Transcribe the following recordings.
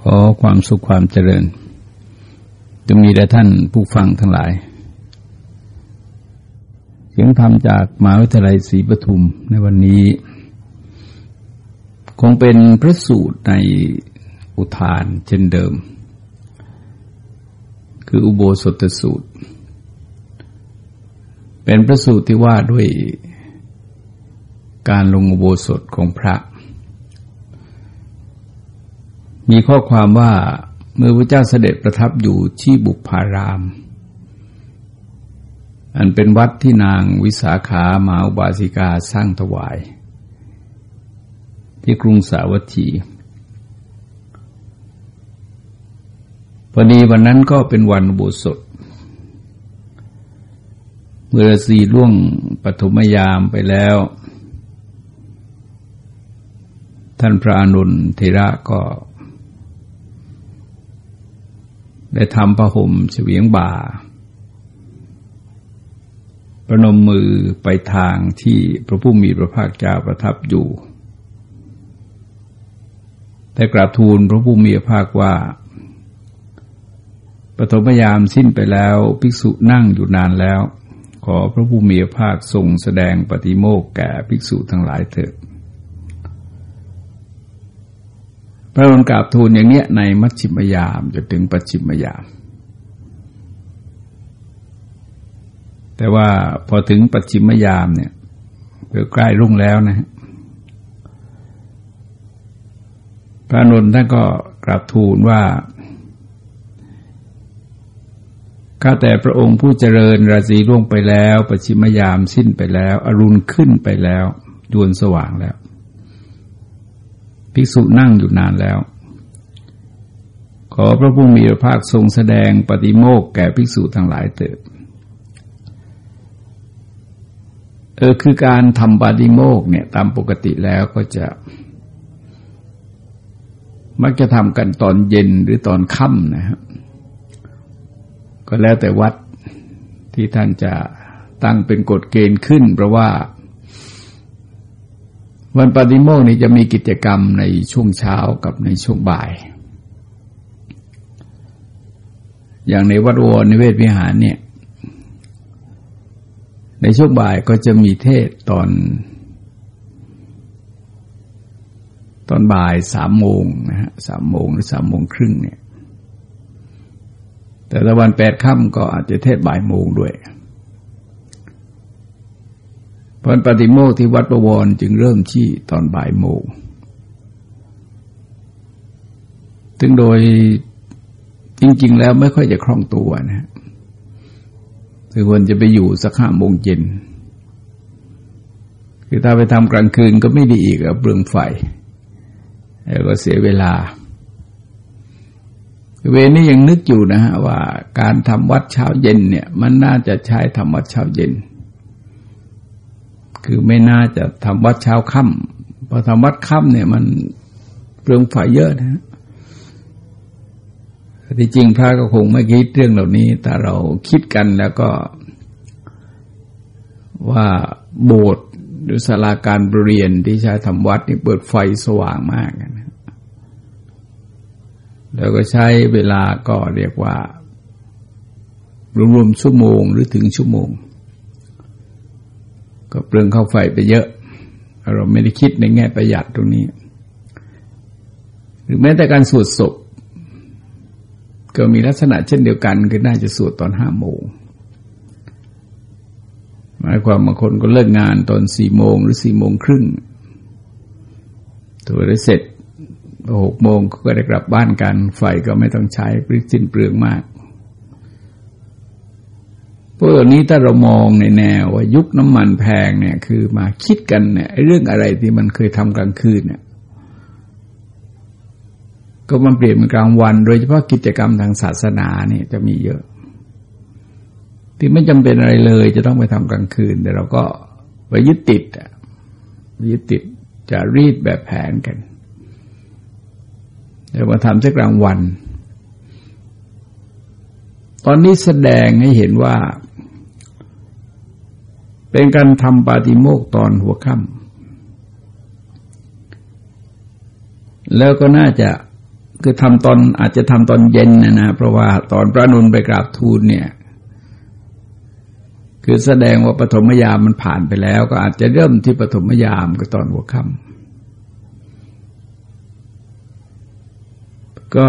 ขอความสุขความเจริญจะมีแด่ท่านผู้ฟังทั้งหลายเสียงธรรมจากมหาวิทยาลัยศรีปทุมในวันนี้ คงเป็นพระสูตรในอุทานเช่นเดิม คืออุโบสถสูตร เป็นพระสูตรที่ว่าด้วยการลงอุโบสถของพระ มีข้อความว่าเมื่อพระเจ้าเสด็จประทับอยู่ที่บุพาราม อันเป็นวัดที่นางวิสาขามาอุบาสิกาสร้างถวาย ที่กรุงสาวัตถีพอดีวันนั้นก็เป็นวันบุสดเมื่อสีล่วงปฐมยามไปแล้ว ท่านพระอนุนเทระก็ ได้ทำพระห่มเฉวียงบ่า ประนมมือไปทางที่พระผู้มีพระภาคเจ้าประทับอยู่ แต่กราบทูลพระผู้มีพระภาคว่าปฐมยามสิ้นไปแล้วภิกษุนั่งอยู่นานแล้ว ขอพระผู้มีพระภาคทรงแสดงปฏิโมกแก่ภิกษุทั้งหลายเถิด พระองค์กราบทูลอย่างเนี้ยในมัชชิมยามจนถึงปัจฉิมยาม แต่ว่าพอถึงปัจฉิมยามเนี่ยเกใกล้รุ่งแล้วนะพระนนท์ท่านก็กราบทูลว่าข้าแต่พระองค์ผู้เจริญราศีล่วงไปแล้วปัจฉิมยามสิ้นไปแล้ว อรุณขึ้นไปแล้ว ดวนสว่างแล้ว ภิกษุนั่งอยู่นานแล้ว ขอพระผู้มีพระภาคทรงแสดงปฏิโมกแก่ภิกษุทั้งหลายเถิดเออคือการทำปฏิโมกเนี่ยตามปกติแล้วก็จะ มักจะทำกันตอนเย็นหรือตอนค่ำนะครับก็แล้วแต่วัดที่ท่านจะตั้งเป็นกฎเกณฑ์ขึ้น เพราะว่า วันปฏิโมกนี้จะมีกิจกรรมในช่วงเช้ากับในช่วงบ่าย อย่างในวัดวรในเวทวิหารเนี่ย ในช่วงบ่ายก็จะมีเทศตอน ตอนบ่ายสามโมงนะฮะสามโมงหรือสามโมงครึ่งเนี่ย แต่ละวันแปดค่ำก็อาจจะเทศบ่ายโมงด้วย พรปฏิโมกที่วัดประวรจึงเริ่มที่ตอนบ่ายโมงถึงโดยจริง ๆ แล้วไม่ค่อยจะคล่องตัวนะคือควรจะไปอยู่สักห้าโมงเย็นคือถ้าไปทำกลางคืนก็ไม่ดีอีกอะเปลืองไฟ แล้วก็เสียเวลา เวนี้ยังนึกอยู่นะฮะว่าการทำวัดเช้าเย็นเนี่ย มันน่าจะใช้ทำวัดเช้าเย็น คือไม่น่าจะทำวัดเช้าค่ำพอทำวัดค่ำเนี่ยมันเปลืองไฟเยอะนะที่จริงพระก็คงไม่คิดเรื่องเหล่านี้ แต่เราคิดกันแล้วก็ ว่าโบสถ์หรือศาลาการเรียนที่ใช้ทำวัดนี่เปิดไฟสว่างมากนะแล้วก็ใช้เวลาก็เรียกว่ารวมๆชั่วโมงหรือถึงชั่วโมง ก็เปลืองเข้าไฟไปเยอะ เราไม่ได้คิดในแง่ประหยัดตรงนี้ หรือแม้แต่การสวดศพ ก็มีลักษณะเช่นเดียวกันคือน่าจะสวดตอนห้าโมงหมายความบางคนก็เลิกงานตอนสี่โมงหรือสี่โมงครึ่งตัวได้เสร็จหกโมงก็ได้กลับบ้านกัน ไฟก็ไม่ต้องใช้ปริสิ้นเปลืองมาก พวกนี้ถ้าเรามองในแนวว่ายุคน้ำมันแพงเนี่ย คือมาคิดกันเนี่ยเรื่องอะไรที่มันเคยทำกลางคืนเนี่ยก็มันเปลี่ยนเป็นกลางวัน โดยเฉพาะกิจกรรมทางศาสนาเนี่ยจะมีเยอะ ที่ไม่จำเป็นอะไรเลย จะต้องไปทำกลางคืน แต่เราก็ไปยึดติดอะยึดติดจะรีดแบบแผนกันเดี๋ยวมาทำสักกลางวัน ตอนนี้แสดงให้เห็นว่า เป็นการทำปาฏิโมกตอนหัวค่ำแล้วก็น่าจะคือทำตอนอาจจะทำตอนเย็นนะนะ เพราะว่าตอนพระนุนไปกราบทูลเนี่ย คือแสดงว่าปฐมยามมันผ่านไปแล้ว ก็อาจจะเริ่มที่ปฐมยามก็ตอนหัวค่ำก็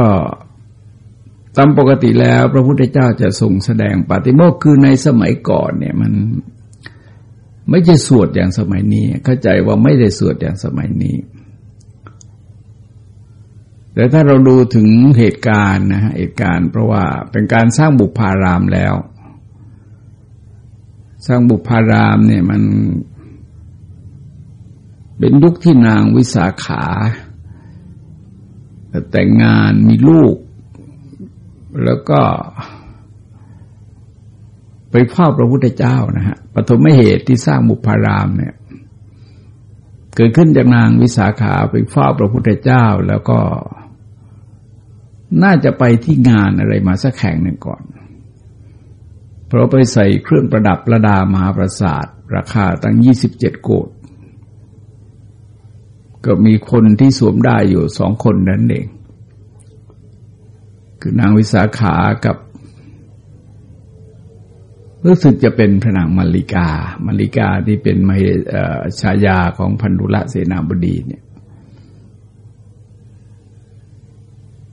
ตามปกติแล้ว พระพุทธเจ้าจะทรงแสดงปาฏิโมกข์คือในสมัยก่อนเนี่ยมัน ไม่ใช่สวดอย่างสมัยนี้ เข้าใจว่าไม่ได้สวดอย่างสมัยนี้ แต่ถ้าเราดูถึงเหตุการณ์นะฮะเหตุการณ์เพราะว่าเป็นการสร้างบุพารามแล้ว สร้างบุพารามเนี่ยมัน เป็นยุคที่นางวิสาขาแต่งงานมีลูก แล้วก็ ไปเฝ้าพระพุทธเจ้านะฮะปฐมเหตุที่สร้างบุพารามเนี่ย เกิดขึ้นจากนางวิสาขาไปเฝ้าพระพุทธเจ้าแล้วก็ น่าจะไปที่งานอะไรมาสักแข่งหนึ่งก่อน เพราะไปใส่เครื่องประดับระดามหาประสาท ราคาตั้งยี่สิบเจ็ดโกดก็มีคนที่สวมได้อยู่สองคนนั่นเอง คือนางวิสาขากับ รู้สึกจะเป็นพระนางมาริกา มาริกาที่เป็นมชายาของพันธุละเสนาบดีเนี่ย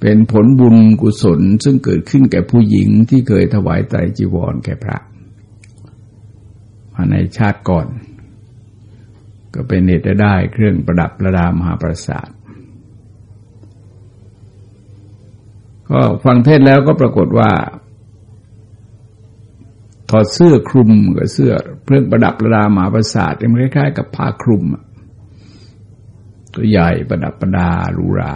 เป็นผลบุญกุศลซึ่งเกิดขึ้นแก่ผู้หญิงที่เคยถวายไตรจีวรแก่พระ มาในชาติก่อน ก็เป็นเหตุได้เครื่องประดับประดามหาประสาทก็ฟังเทศแล้วก็ปรากฏว่า ถอดเสื้อคลุมกับเสื้อเครื่องประดับประดาหมาประสาทมันคล้ายๆ กับผ้าคลุมตัวใหญ่ประดับประดารูรา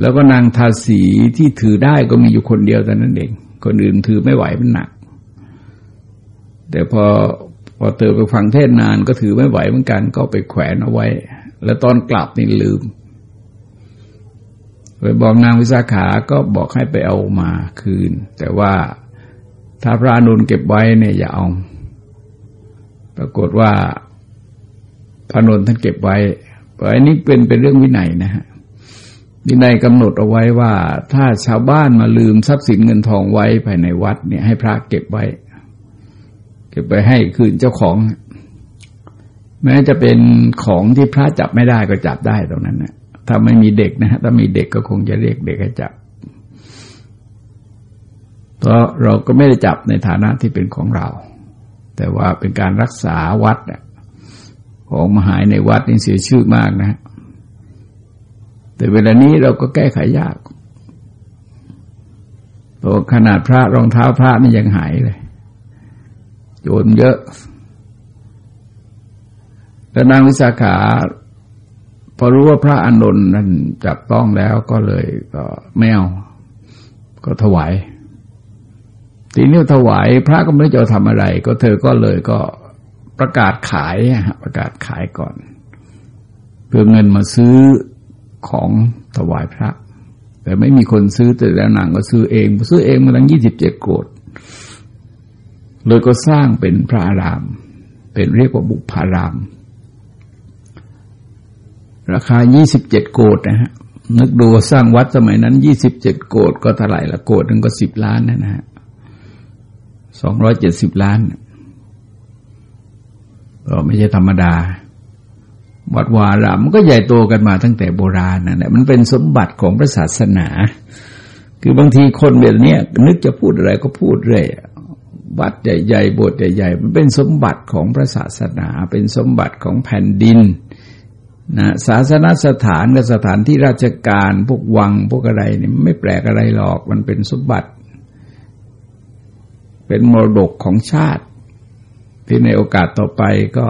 แล้วก็นางทาสีที่ถือได้ก็มีอยู่คนเดียวแต่นั้นเองคนอื่นถือไม่ไหวมันหนัก แต่พอพอเติอไปฟังเทศนานก็ถือไม่ไหวเหมือนกัน ก็ไปแขวนเอาไว้ แล้วตอนกลับนี่ลืม ไปบอกนางวิสาขาก็บอกให้ไปเอามาคืน แต่ว่าถ้าพระอนุนเก็บไว้เนี่ยอย่าเอา ปรากฏว่าพระนนท่านเก็บไว้เพราะอันนี้เป็นเป็นเรื่องวินัยนะฮะวินัยกำหนดเอาไว้ว่า ถ้าชาวบ้านมาลืมทรัพย์สินเงินทองไว้ภายในวัดเนี่ยให้พระเก็บไว้ เก็บไปให้คืนเจ้าของ แม้จะเป็นของที่พระจับไม่ได้ก็จับได้ตรงนั้นนะ ถ้าไม่มีเด็กนะฮะถ้ามีเด็กก็คงจะเรียกเด็กให้จับ เพราะเราก็ไม่ได้จับในฐานะที่เป็นของเรา แต่ว่าเป็นการรักษาวัดของมหายในวัดนี่เสียชื่อมากนะ แต่เวลานี้เราก็แก้ไขยากตัวขนาดพระรองเท้าพระนี่ยังหายเลยโยนเยอะแล้วนางวิสาขา อรู้ว่าพระอานนท์นั้นจับต้องแล้วก็เลยก็ไม่เอาก็ถวายทีนี้ถวายพระก็ไม่จะทำอะไร ก็เธอก็เลยก็ประกาศขายประกาศขายก่อน เพื่อเงินมาซื้อของถวายพระ แต่ไม่มีคนซื้อแต่แล้วนางก็ซื้อเอง ซื้อเองมาตั้งยี่สิบเจ็ดโกดเลยก็สร้างเป็นพระอาราม เป็นเรียกว่าบุพาราม ราคายี่สิบเจ็ดโกดนะฮะนึกดูสร้างวัดสมัยนั้นยี่สิบเจ็ดโกดก็เท่าไหร่ละโกดหนึ่งก็สิบล้านนะฮะสองร้อยเจ็ดสิบล้านก็ไม่ใช่ธรรมดา วัดวารามมันก็ใหญ่โตกันมาตั้งแต่โบราณนั่นแหละมันเป็นสมบัติของพระศาสนา คือบางทีคนแบบนี้นึกจะพูดอะไรก็พูดเรื่อยวัดใหญ่ๆโบสถ์ใหญ่ๆมันเป็นสมบัติของพระศาสนา เป็นสมบัติของแผ่นดิน นะศาสนสถานกับสถานที่ราชการพวกวังพวกอะไรนี่ไม่แปลกอะไรหรอกมันเป็นสมบัติ เป็นมรดกของชาติ ที่ในโอกาสต่อไปก็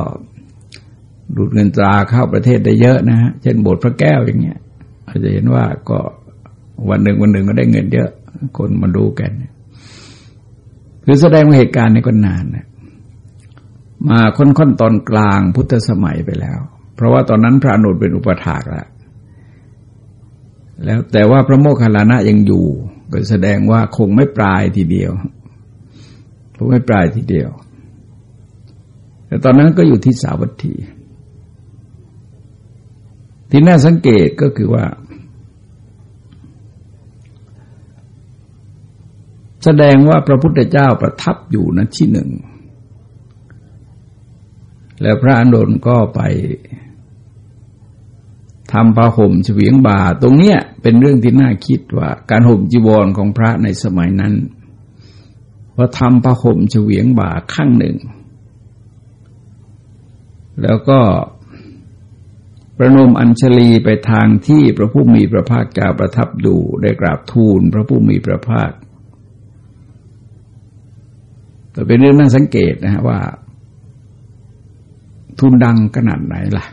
ดูดเงินตราเข้าประเทศได้เยอะนะฮะเช่นโบสถ์พระแก้วอย่างเงี้ยอาจจะเห็นว่าก็วันหนึ่งวันหนึ่งก็ได้เงินเยอะ คนมาดูกันคือแสดงว่าเหตุการณ์นี้ก็นานนะมาค่อนๆตอนกลางพุทธสมัยไปแล้ว ราะว่าตอนนั้นพระอนุนเป็นอุปถากแล้วแล้วแต่ว่าพระโมคคัลลานะยังอยู่ ก็แสดงว่าคงไม่ปลายทีเดียวคงไม่ปลายทีเดียว แต่ตอนนั้นก็อยู่ที่สาวัตถี ที่น่าสังเกตก็คือว่า แสดงว่าพระพุทธเจ้าประทับอยู่ณที่หนึ่ง แล้วพระอนุนก็ไป ทำผ้าห่มเฉวียงบ่า ตรงเนี้ยเป็นเรื่องที่น่าคิดว่า การห่มจีวรของพระในสมัยนั้นว่าทำผ้าห่มเฉวียงบ่าข้างหนึ่ง แล้วก็ประนมอัญชลีไปทางที่พระผู้มีพระภาคเจ้าประทับดูได้กราบทูลพระผู้มีพระภาคแต่เป็นเรื่องน่าสังเกตนะฮะว่า ทุนดังขนาดไหนล่ะ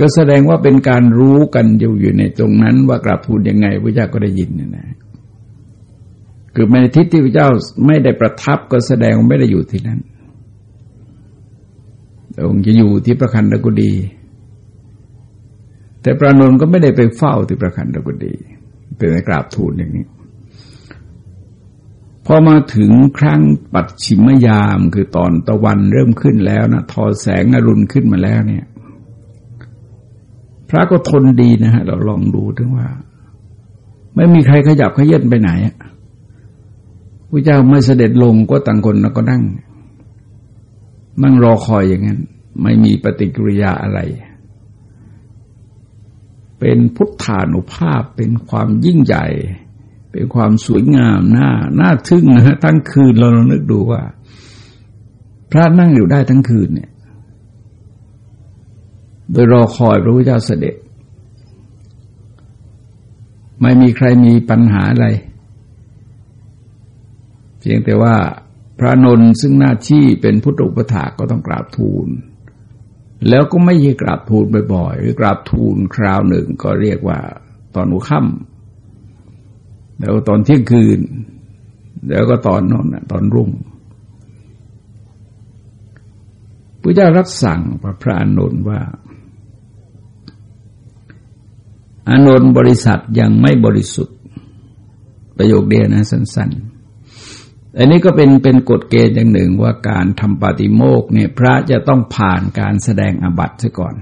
ก็แสดงว่าเป็นการรู้กันอยู่อยู่ในตรงนั้น ว่ากราบทูลยังไงพระเจ้าก็ได้ยินนะนะคือในทิศที่พระเจ้าไม่ได้ประทับก็แสดงว่าไม่ได้อยู่ที่นั้นองค์จะอยู่ที่ประคันตะกุดี แต่พระนนท์ก็ไม่ได้ไปเฝ้าที่ประคันตะกุดีเป็นกราบทูลอย่างนี้พอมาถึงครั้งปัดชิมยามคือตอนตะวันเริ่มขึ้นแล้วนะทอแสงอรุณขึ้นมาแล้วเนี่ย พระก็ทนดีนะฮะ เราลองดูถึงว่า ไม่มีใครขยับขยื่นไปไหนพระเจ้าไม่เสด็จลงก็ต่างคนแล้วก็นั่ง นั่งรอคอยอย่างนั้น ไม่มีปฏิกิริยาอะไร เป็นพุทธานุภาพเป็นความยิ่งใหญ่ เป็นความสวยงามน่าน่าทึ่งนะฮะทั้งคืนเราลองนึกดูว่า พระนั่งอยู่ได้ทั้งคืนเนี่ย โดยรอคอยพระพุทธเจ้าเสด็จ ไม่มีใครมีปัญหาอะไร เพียงแต่ว่าพระนนท์ซึ่งหน้าที่เป็นพุทธอุปถาก็ต้องกราบทูล แล้วก็ไม่ใช่กราบทูลบ่อยๆหรือกราบทูลคราวหนึ่งก็เรียกว่าตอนหัวค่ำแล้วตอนเที่ยงคืน แล้วก็ตอนนอนตอนรุ่งพระเจ้ารับสั่งพระพระอนุนว่า อานนท์บริษัทยังไม่บริสุทธิ์ ประโยคเดียวนะสั้นๆ อันนี้ก็เป็นเป็นกฎเกณฑ์อย่างหนึ่งว่าการทำปาฏิโมกเนี่ยพระจะต้องผ่านการแสดงอบัติซะก่อน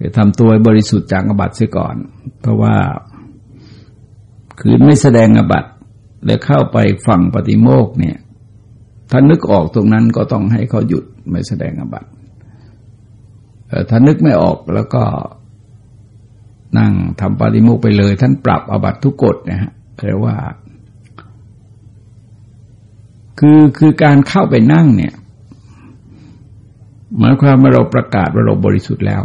จะทำตัวบริสุทธิ์จากอบัติซะก่อน เพราะว่าคือไม่แสดงอบัติแล้วเข้าไปฝั่งปฏิโมกเนี่ย ถ้านึกออกตรงนั้นก็ต้องให้เขาหยุดไม่แสดงอบัติถ้านึกไม่ออกแล้วก็ นั่งทำปาฏิโมกไปเลย ท่านปรับอบัตทุกกฎนะฮะแปลว่า คือคือการเข้าไปนั่งเนี่ยหมายความว่าเราประกาศว่าเราบริสุทธิ์แล้ว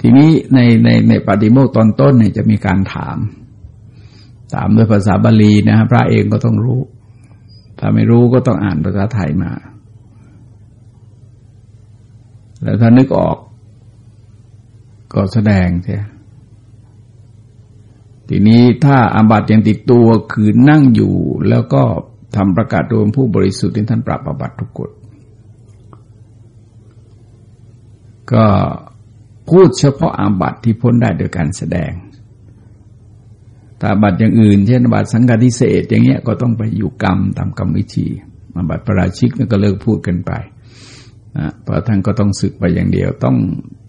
ทีนี้ในในในปฏิโมกตอนต้นเนี่ยจะมีการถาม ถามด้วยภาษาบาลีนะพระเองก็ต้องรู้ ถ้าไม่รู้ก็ต้องอ่านภาษาไทยมา แล้วถ้านึกออก ก็แสดงเสียทีนี้ถ้าอาบัติยังติดตัวคือนั่งอยู่แล้วก็ทำประกาศโดยผู้บริสุทธิ์ที่ท่านปรับอาบัติทุกกฎก็พูดเฉพาะอาบัติที่พ้นได้โดยการแสดงแต่อาบัติอย่างอื่น เช่นอาบัติสังฆาทิเศษอย่างเงี้ยก็ต้องไปอยู่กรรมตามกรรมวิธีอาบัติประราชิกนั่นก็เลิกพูดกันไป นะพระท่านก็ต้องศึกไปอย่างเดียว ต้อง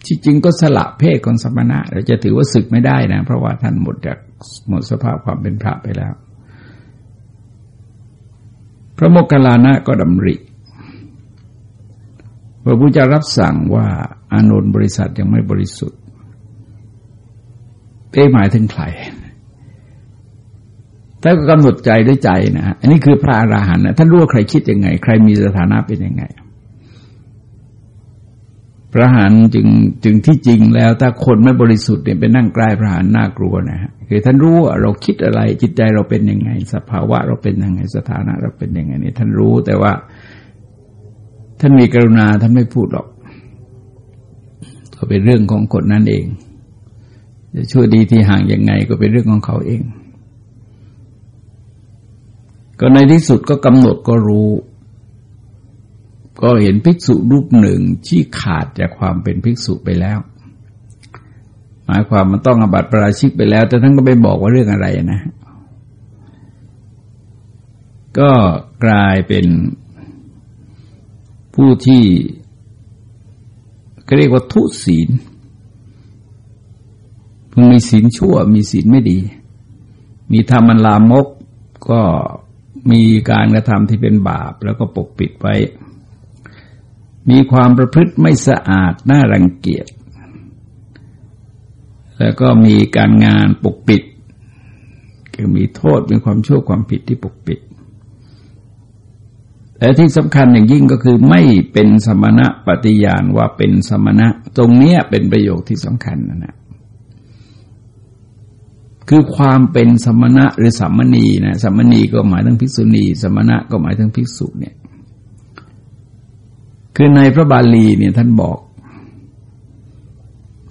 ที่จริงก็สละเพศของสมณะเราจะถือว่าศึกไม่ได้นะ เพราะว่าท่านหมดจากหมดสภาพความเป็นพระไปแล้ว พระโมคคัลลานะก็ดำริพระพุทธเจ้ารับสั่งว่าอานนท์บริษัทยังไม่บริสุทธิ์เอ๊หมายถึงใครแต่ก็กำหนดใจด้วยใจนะอันนี้คือพระอราหันต์นะท่านรู้ว่าใครคิดยังไง ใครมีสถานะเป็นยังไง พระหานจึงจึงที่จริงแล้ว ถ้าคนไม่บริสุทธิ์เนี่ยไปนั่งใกล้พระหานน่ากลัวนะฮะคือท่านรู้ว่าเราคิดอะไรจิตใจเราเป็นยังไง สภาวะเราเป็นยังไงสถานะเราเป็นยังไงนี่ท่านรู้แต่ว่า ท่านมีกรุณาท่านไม่พูดหรอก ก็เป็นเรื่องของคนนั้นเอง จะช่วยดีที่ห่างยังไงก็เป็นเรื่องของเขาเอง ก็ในที่สุดก็กำหนดก็รู้ ก็เห็นภิกษุรูปหนึ่งที่ขาดจากความเป็นภิกษุไปแล้ว หมายความมันต้องอบัติประราชิกไปแล้ว แต่ท่านก็ไปบอกว่าเรื่องอะไรนะ ก็กลายเป็นผู้ที่เรียกว่าทุศีลมีศีลชั่ว มีศีลไม่ดี มีธรรมันลามกก็มีการกระทำที่เป็นบาปแล้วก็ปกปิดไว้ มีความประพฤติไม่สะอาดน่ารังเกียจ แล้วก็มีการงานปกปิด คือมีโทษมีความชั่วความผิดที่ปกปิด แต่ที่สำคัญอย่างยิ่งก็คือไม่เป็นสมณะปฏิญาณว่าเป็นสมณะ ตรงนี้เป็นประโยคที่สำคัญนะนะคือความเป็นสมณะหรือสัมมณีนะสัมมณีก็หมายถึงภิกษุณี สมณะก็หมายถึงภิกษุเนี่ย คือในพระบาลีเนี่ยท่านบอก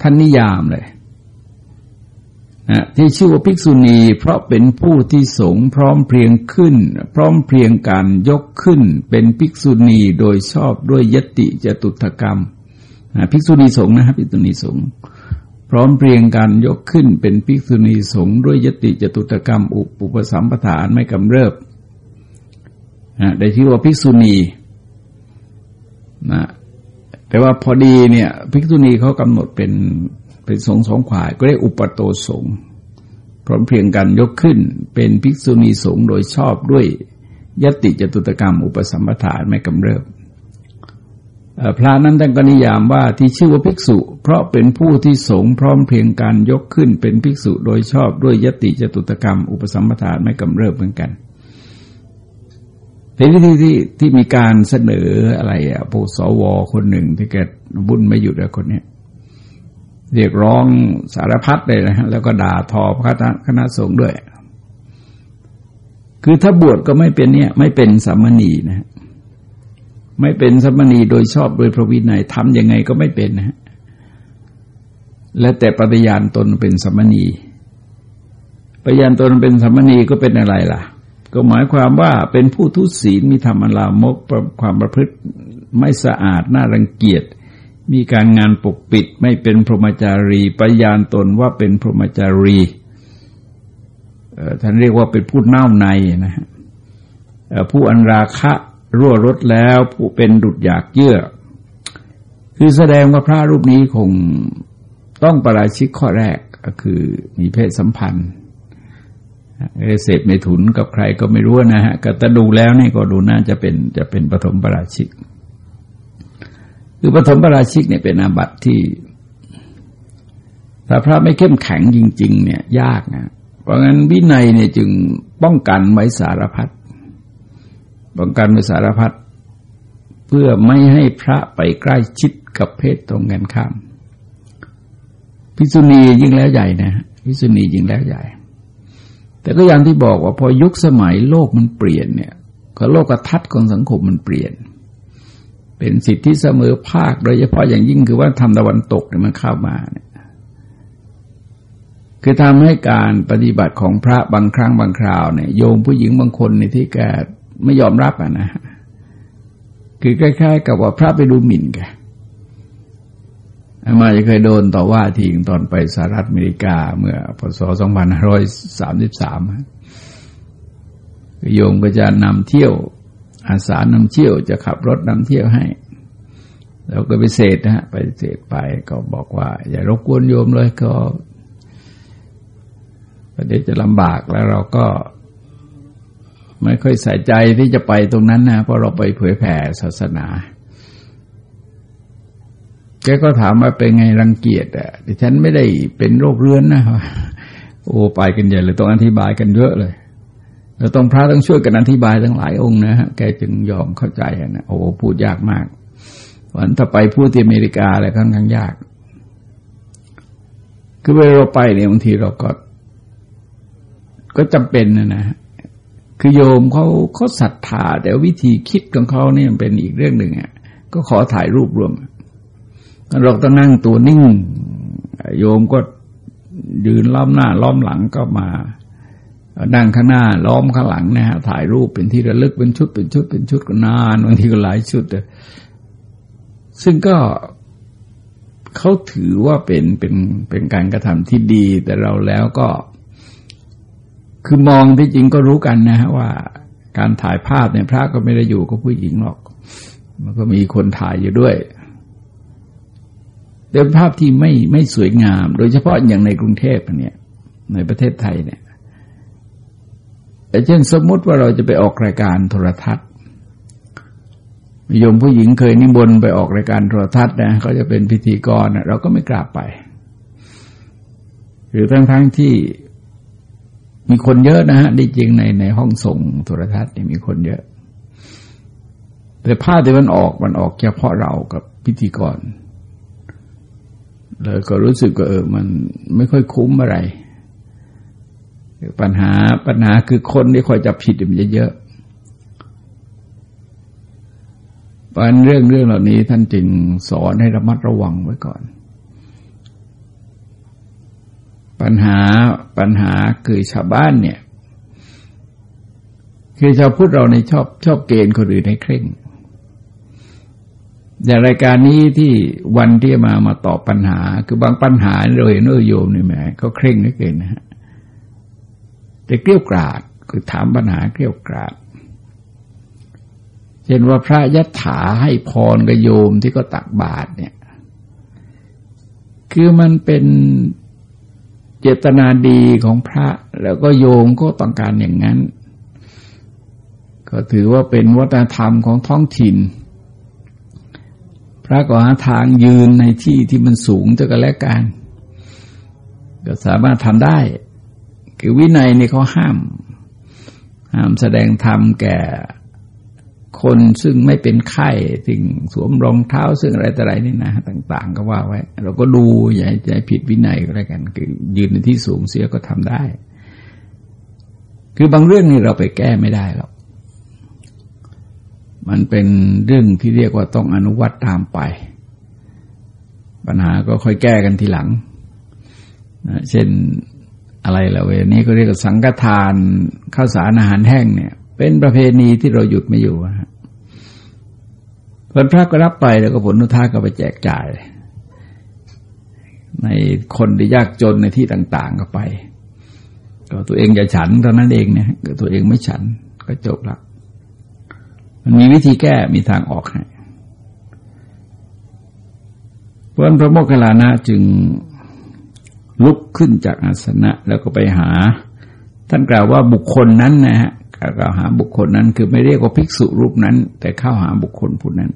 ท่านนิยามเลยนะที่ชื่อว่าภิกษุณีเพราะเป็นผู้ที่สงพร้อมเพรียงขึ้น พร้อมเพรียงการยกขึ้น เป็นภิกษุณีโดยชอบด้วยยติจตุถกรรมภิกษุณีสงนะครับภิกษุณีสงพร้อมเพรียงการยกขึ้น เป็นภิกษุณีสงด้วยยติจตุถกรรม อุปุปสัมปทานไม่กำเริบนะได้ชื่อว่าภิกษุณี นะแต่ว่าพอดีเนี่ยภิกษุณีเขากำหนดเป็นเป็นสงสองขวาย ก็เรียกอุปโตสงพร้อมเพียงกันยกขึ้นเป็นภิกษุณีสงโดยชอบด้วยยติจตุตกรรม อุปสัมปทานไม่กำเริบพระนั้นท่านก็นิยามว่าที่ชื่อว่าภิกษุ เพราะเป็นผู้ที่สงพร้อมเพียงการยกขึ้นเป็นภิกษุโดยชอบด้วยยติจตุตกรรม อุปสัมปทานไม่กำเริบเหมือนกัน เป็นวิธีที่ที่มีการเสนออะไรอะผู้สวคนหนึ่งที่แกบุญไม่หยุดอะคนเนี้ยเรียกร้องสารพัดเลยนะฮะแล้วก็ด่าทอพระคณะสงฆ์ด้วย คือถ้าบวชก็ไม่เป็นเนี่ย ไม่เป็นสามณีนะ ไม่เป็นสามณีโดยชอบโดยพระวินัยทำยังไงก็ไม่เป็นนะฮะและแต่ปฏิญาณตนเป็นสามณีปฏิญาณตนเป็นสามณีก็เป็นอะไรล่ะ ก็หมายความว่าเป็นผู้ทุศีลมีธรรมลามกความประพฤติไม่สะอาดน่ารังเกียจ มีการงานปกปิดไม่เป็นพรหมจารีปยานตนว่าเป็นพรหมจารีท่านเรียกว่าเป็นผู้เน่าในนะฮะผู้อันราคะรั่วรดแล้วผู้เป็นดุดอยากเยื่อ คือแสดงว่าพระรูปนี้คงต้องประราชิกข้อแรกก็คือมีเพศสัมพันธ์ เสพเมถุนกับใครก็ไม่รู้นะฮะก็แต่ดูแล้วนี่ก็ดูน่าจะเป็นจะเป็นปฐมประราชิก คือปฐมปราชิกเนี่ยเป็นอาบัติที่ถ้าพระไม่เข้มแข็งจริง ๆ เนี่ย ยากนะเพราะงั้นวินัยเนี่ยจึงป้องกันไว้สารพัดป้องกันไว้สารพัดเพื่อไม่ให้พระไปใกล้ชิดกับเพศตรงกันข้ามพิษุณียิ่งแล้วใหญ่นะพิษุณียิ่งแล้วใหญ่ แต่ก็อย่างที่บอกว่าพอยุคสมัยโลกมันเปลี่ยนเนี่ยก็โลกทัศน์ของสังคมมันเปลี่ยน เป็นสิทธิเสมอภาค โดยเฉพาะอย่างยิ่งคือว่าทำตะวันตกเนี่ยมันเข้ามาเนี่ยคือทำให้การปฏิบัติของพระบางครั้งบางคราวเนี่ยโยมผู้หญิงบางคนในที่แกไม่ยอมรับอะนะคือคล้ายๆ กับว่าพระไปดูหมิ่นแก มาจะเคยโดนต่อว่าทีงตอนไปสหรัฐอเมริกาเมื่อพศ2533 โยมก็จะนำเที่ยว อาสานำเที่ยวจะขับรถนำเที่ยวให้เราก็ไปเสดนะฮะไปเสดไปก็บอกว่า อย่ารบกวนโยมเลยก็ประเดี๋ยวจะลำบากแล้วเราก็ ไม่ค่อยใส่ใจที่จะไปตรงนั้นนะเพราะเราไปเผยแผ่ศาสนา แกก็ถามว่าเป็นไงรังเกียจอะแต่ฉันไม่ได้เป็นโรคเรื้อนนะโอ้ไปกันใหญ่เลยต้องอธิบายกันเยอะเลยเราต้องพระต้องช่วยกันอธิบายทั้งหลายองค์นะฮะแกจึงยอมเข้าใจนะโอ้พูดยากมากวันถ้าไปพูดที่อเมริกาอะไรค่อนข้างยาก คือเวลาเราไปเนี่ยบางทีเราก็ ก็จำเป็นนะนะคือโยมเขาเขาศรัทธาแต่วิธีคิดของเขาเนี่ยเป็นอีกเรื่องหนึ่งอะก็ขอถ่ายรูปรวม เราต้องนั่งตัวนิ่ง โยมก็ยืนล้อมหน้า ล้อมหลังก็มานั่งข้างหน้า ล้อมข้างหลังนะฮะถ่ายรูปเป็นที่ระลึกเป็นชุดเป็นชุดเป็นชุดก็นานบางทีก็หลายชุดซึ่งก็เขาถือว่าเป็นเป็นเป็นการกระทำที่ดี แต่เราแล้วก็ คือมองที่จริงก็รู้กันนะฮะว่า การถ่ายภาพเนี่ยพระก็ไม่ได้อยู่กับผู้หญิงหรอก มันก็มีคนถ่ายอยู่ด้วย เป็นภาพที่ไม่ไม่สวยงาม โดยเฉพาะอย่างในกรุงเทพเนี่ยในประเทศไทยเนี่ยเช่นสมมติว่าเราจะไปออกรายการโทรทัศน์โยมผู้หญิงเคยนิมนต์ไปออกรายการโทรทัศน์นะเขาจะเป็นพิธีกรเราก็ไม่กล้าไป หรือทั้งทั้งที่มีคนเยอะนะฮะดีจริงในในห้องส่งโทรทัศน์นี่มีคนเยอะ แต่ภาพที่มันออกมันออกเฉพาะเรากับพิธีกร เลยก็รู้สึกว่าเออมันไม่ค่อยคุ้มอะไร ปัญหาปัญหาคือคนที่คอยจับผิดมันเยอะเพราะเรื่องเรื่องเหล่านี้ท่านจึงสอนให้ระมัดระวังไว้ก่อน ปัญหาปัญหาคือชาวบ้านเนี่ย คือชาวพุทธเราในชอบชอบเกณฑ์คนอื่นให้เคร่ง อย่างรายการนี้ที่วันที่มามาตอบปัญหา คือบางปัญหาเราเห็นเออโยมนี่แหมเขาเคร่งนึกเกินนะฮะแต่เกลี้ยกราดคือถามปัญหาเกลี้ยกราดเช่นว่าพระยะถาให้พรกับโยมที่ก็ตักบาตรเนี่ย คือมันเป็นเจตนาดีของพระ แล้วก็โยมก็ต้องการอย่างนั้น ก็ถือว่าเป็นวัฒนธรรมของท้องถิ่น พระก็หาทางยืนในที่ที่มันสูงจะกันและกันก็สามารถทำได้ คือวินัยนี่เขาห้าม ห้ามแสดงธรรมแก่คนซึ่งไม่เป็นไข้สิ่งสวมรองเท้าซึ่งอะไรต่ออะไรนี่นะ ต่าง ๆ ก็ว่าไว้ เราก็ดูอย่าใจผิดวินัยก็แล้วกัน คือยืนในที่สูงเสียก็ทำได้ คือบางเรื่องนี่เราไปแก้ไม่ได้หรอก มันเป็นเรื่องที่เรียกว่าต้องอนุวัตตามไป ปัญหาก็ค่อยแก้กันทีหลังนะเช่นอะไรล่ะเวนี้ก็เรียกว่าสังฆทานข้าวสารอาหารแห้งเนี่ย เป็นประเพณีที่เราหยุดไม่อยู่นะผลพระก็รับไปแล้วก็ผลนุท่าก็ไปแจกจ่าย ในคนที่ยากจนในที่ต่าง ๆ ก็ไป ก็ตัวเองจะฉันตอนนั้นเองเนี่ยตัวเองไม่ฉันก็จบละ มันมีวิธีแก้มีทางออกให้เพราะพระโมคคัลลานะจึงลุกขึ้นจากอาสนะแล้วก็ไปหา ท่านกล่าวว่าบุคคลนั้นนะฮะกล่าวหาบุคคลนั้น คือไม่เรียกว่าภิกษุรูปนั้น แต่เข้าหาบุคคลผู้นั้น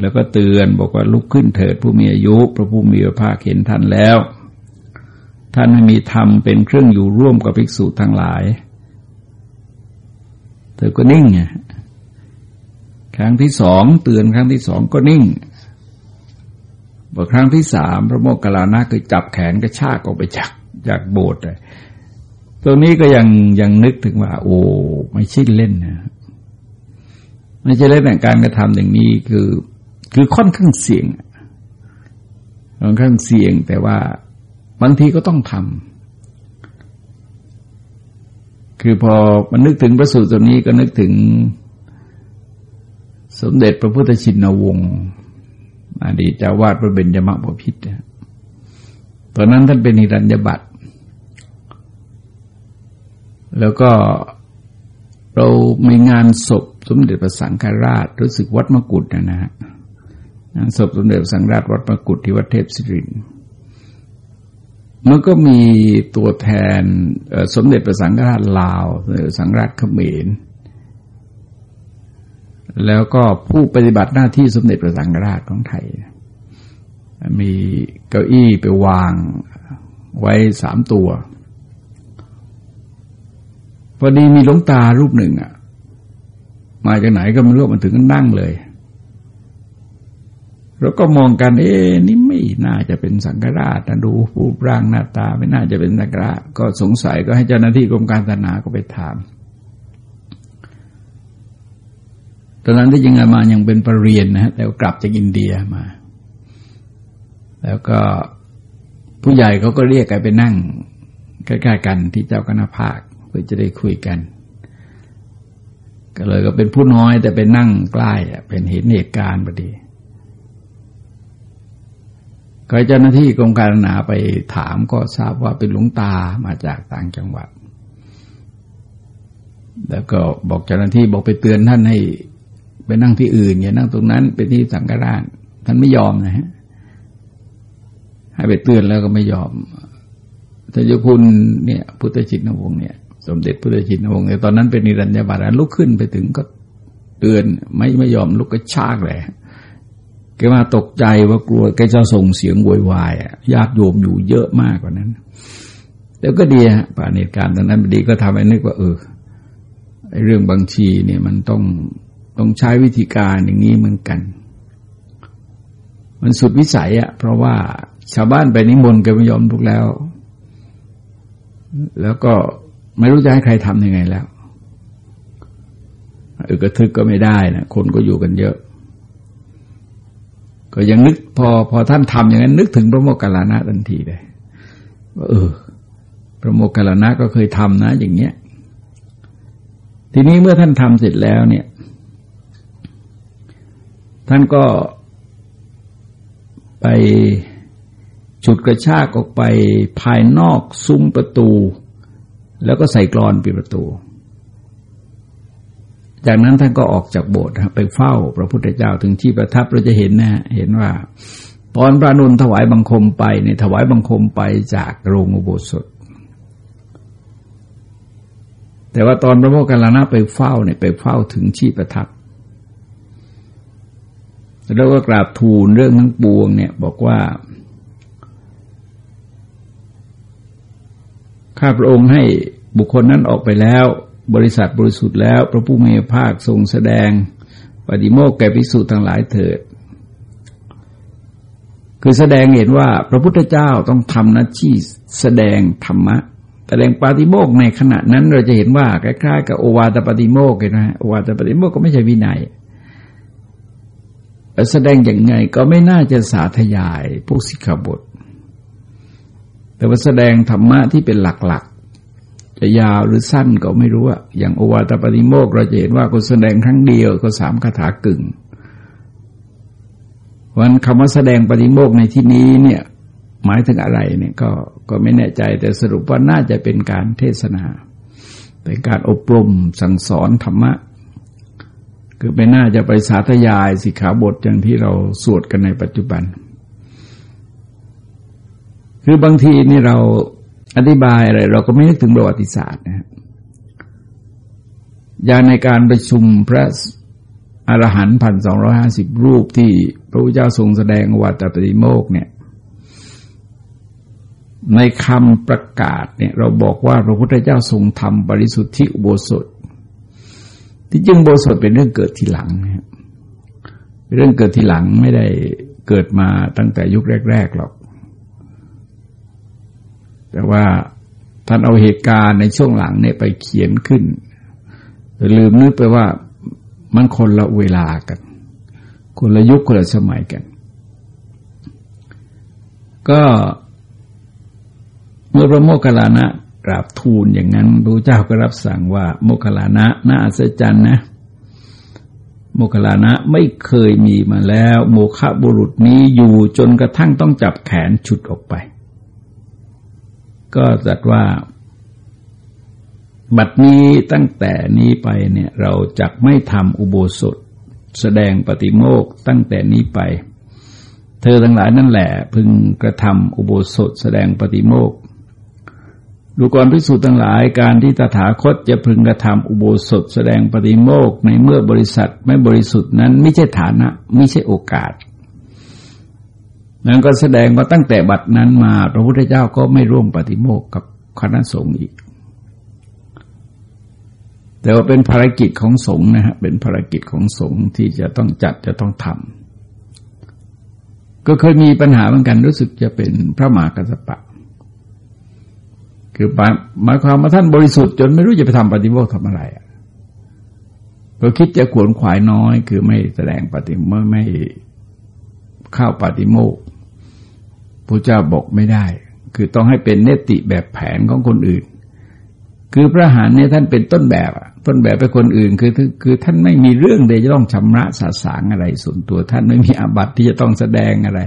แล้วก็เตือนบอกว่าลุกขึ้นเถิดผู้มีอายุ พระผู้มีพระภาคเห็นท่านแล้ว ท่านมีธรรมเป็นเครื่องอยู่ร่วมกับภิกษุทั้งหลาย เธอก็นิ่งไงครั้งที่สองเตือนครั้งที่สองก็นิ่งบอครั้งที่สามพระโมคคัลลานะคือจับแขนกระชากออกไปจากจากโบสถ์เลยตรงนี้ก็ยังยังนึกถึงว่า โอ้ไม่ใช่เล่นนะไม่ใช่เล่นแต่การกระทำอย่างนี้คือ คือค่อนข้างเสี่ยงค่อนข้างเสี่ยงแต่ว่าบางทีก็ต้องทำ คือพอมันนึกถึงพระสูตรตัวนี้ก็นึกถึง สมเด็จพระพุทธชินวงศ์อดีตเจ้าวาดพระเบญจมบพิตรตอนนั้นท่านเป็นนิรันยบัตรแล้วก็เรามีงานศพสมเด็จพระสังฆราชรู้สึกวัดมกุฎนะนะฮะงานศพสมเด็จพระสังฆราชวัดมกุฎที่วัดเทพศิริน มันก็มีตัวแทนสมเด็จพระสังฆราชลาวสมเด็จสังฆราชเขมร แล้วก็ผู้ปฏิบัติหน้าที่สมเด็จพระสังฆราชของไทย มีเก้าอี้ไปวางไว้สามตัว พอดีมีหลวงตารูปหนึ่งอะ มาจากไหนก็ไม่รู้มันถึงก็นั่งเลย เราก็มองกัน เอ๊นี่ไม่น่าจะเป็นสังฆราชนะดูรูปร่างหน้าตา ไม่น่าจะเป็นสังฆราชก็สงสัยก็ให้เจ้าหน้าที่กรมการศาสนาก็ไปถามตอนนั้นที่ยังมายังเป็นปรริญญานะฮะแต่กลับจากอินเดียมา แล้วก็ผู้ใหญ่เขาก็เรียกกันไปนั่งใกล้ๆกันที่เจ้าคณะภาคเพื่อจะได้คุยกันก็เลยก็เป็นผู้น้อยแต่ไปนั่งใกล้เป็นเห็นเหตุการณ์พอดี ก็เจ้าหน้าที่กรมการนาไปถามก็ทราบว่าเป็นหลวงตามาจากต่างจังหวัด แล้วก็บอกเจ้าหน้าที่บอกไปเตือนท่านให้ไปนั่งที่อื่นอย่านั่งตรงนั้นเป็นที่สังฆราชท่านไม่ยอมนะฮะให้ไปเตือนแล้วก็ไม่ยอมท่านเจ้าคุณเนี่ย พุทธจิตนวงเนี่ย สมเด็จพุทธจิตนวงเนี่ยตอนนั้นเป็นนิรันดรบาตลุกขึ้นไปถึงก็เตือนไม่ไม่ยอมลุกก็ชากเลย แกมาตกใจว่ากลัวแกจะส่งเสียงโวยวายญาติโยมอยู่เยอะมากกว่านั้น แต่ก็ดีฮะป่านเหตุการณ์ตอนนั้นดีก็ทำให้นึกว่า เออไอเรื่องบางชีเนี่ยมันต้องต้องใช้วิธีการอย่างนี้เหมือนกัน มันสุดวิสัยอะเพราะว่าชาวบ้านไปนิมนต์แกไม่ยอมทุกแล้ว แล้วก็ไม่รู้จะให้ใครทำยังไงแล้วเออกระทึกก็ไม่ได้นะคนก็อยู่กันเยอะ ก็ยังนึกพอพอท่านทำอย่างนั้น นึกถึงพระโมคคัลลานะทันทีเลยว่าเออ พระโมคคัลลานะก็เคยทำนะ อย่างเงี้ย ทีนี้เมื่อท่านทำเสร็จแล้วเนี่ย ท่านก็ไปฉุดกระชากออกไปภายนอกซุ้มประตู แล้วก็ใส่กรอนปิดประตู จากนั้นท่านก็ออกจากโบสถ์ไปเฝ้าพระพุทธเจ้าถึงที่ประทับเราจะเห็นนะเห็นว่าตอนพระนุนถวายบังคมไปในถวายบังคมไปจากโรงอุโบสถ แต่ว่าตอนพระโมคคัลลานะไปเฝ้าเนี่ยไปเฝ้าถึงที่ประทับ แล้วก็กราบทูลเรื่องทั้งปวงเนี่ยบอกว่าข้าพระองค์ให้บุคคลนั้นออกไปแล้ว บริษัทบริสุทธิ์แล้ว พระผู้มีพระภาคทรงแสดงปฏิโมกแก่ภิกษุทั้งหลายเถิด คือแสดงเห็นว่าพระพุทธเจ้าต้องทำหน้าที่แสดงธรรมะ แสดงปาฏิโมกในขณะนั้นเราจะเห็นว่าคล้ายๆกับโอวาตปฏิโมกเห็นไหมโอวาตปฏิโมกก็ไม่ใช่วินัยแสดงอย่างไงก็ไม่น่าจะสาธยายพวกสิกขาบท แต่ว่าแสดงธรรมะที่เป็นหลัก จะยาวหรือสั้นก็ไม่รู้อะอย่างโอวาตปฏิโมกเราจะเห็นว่าก็แสดงครั้งเดียวก็สามคาถากึ่งวันคำว่าแสดงปฏิโมกในที่นี้เนี่ยหมายถึงอะไรเนี่ยก็ก็ไม่แน่ใจแต่สรุปว่าน่าจะเป็นการเทศนา เป็นการอบรมสั่งสอนธรรมะ คือไม่น่าจะไปสาธยายสิกขาบทอย่างที่เราสวดกันในปัจจุบัน คือบางทีนี่เรา อธิบายอะไรเราก็ไม่นึกถึงประวัติศาสตร์นะอย่างในการประชุมพระอรหันต์พันสองร้อยห้าสิบรูปที่พระพุทธเจ้าทรงแสดงวัตปฏิโมกเนี่ย ในคำประกาศเนี่ย เราบอกว่าพระพุทธเจ้าทรงทำบริสุทธิอุโบสถ ที่จริงโบสถเป็นเรื่องเกิดทีหลังนะครับเรื่องเกิดทีหลังไม่ได้เกิดมาตั้งแต่ยุคแรกๆหรอก แต่ว่าท่านเอาเหตุการณ์ในช่วงหลังเนี่ยไปเขียนขึ้นลืมนึกไปว่ามันคนละเวลากัน คนละยุคคนละสมัยกัน ก็เมื่อพระโมคคัลลานะกราบทูลอย่างนั้นพระเจ้าก็รับสั่งว่า โมคคัลลานะน่าอัศจรรย์นะ โมคคัลลานะไม่เคยมีมาแล้ว โมฆะบุรุษนี้อยู่จนกระทั่งต้องจับแขนฉุดออกไป ก็จัดว่า บัดนี้ตั้งแต่นี้ไปเนี่ยเราจะไม่ทำอุโบสถ แสดงปฏิโมกตั้งแต่นี้ไป เธอทั้งหลายนั่นแหละ พึงกระทำอุโบสถ แสดงปฏิโมกดูก่อนพิสูจน์ทั้งหลายการที่ตถาคตจะพึงกระทำอุโบสถ แสดงปฏิโมกในเมื่อบริษัทไม่บริสุทธิ์นั้น ไม่ใช่ฐานะ ไม่ใช่โอกาส นั้นก็แสดงว่าตั้งแต่บัดนั้นมา พระพุทธเจ้าก็ไม่ร่วมปฏิโมกกับคณะสงฆ์อีก แต่ว่าเป็นภารกิจของสงฆ์นะฮะเป็นภารกิจของสงฆ์ที่จะต้องจัดจะต้องทำก็เคยมีปัญหาเหมือนกันรู้สึกจะเป็นพระมหากัสปะ คือหมายความว่าท่านบริสุทธิ์จนไม่รู้จะไปทำปฏิโมกทำอะไรอะก็คิดจะขวนขวายน้อย คือไม่แสดงปฏิโมกไม่เข้าปฏิโมก พระเจ้าบอกไม่ได้ คือต้องให้เป็นเนติแบบแผนของคนอื่น คือพระหานเนี่ยท่านเป็นต้นแบบต้นแบบไปคนอื่น คือคือท่านไม่มีเรื่องใดจะต้องชำระสาสางอะไรส่วนตัว ท่านไม่มีอาบัติที่จะต้องแสดงอะไร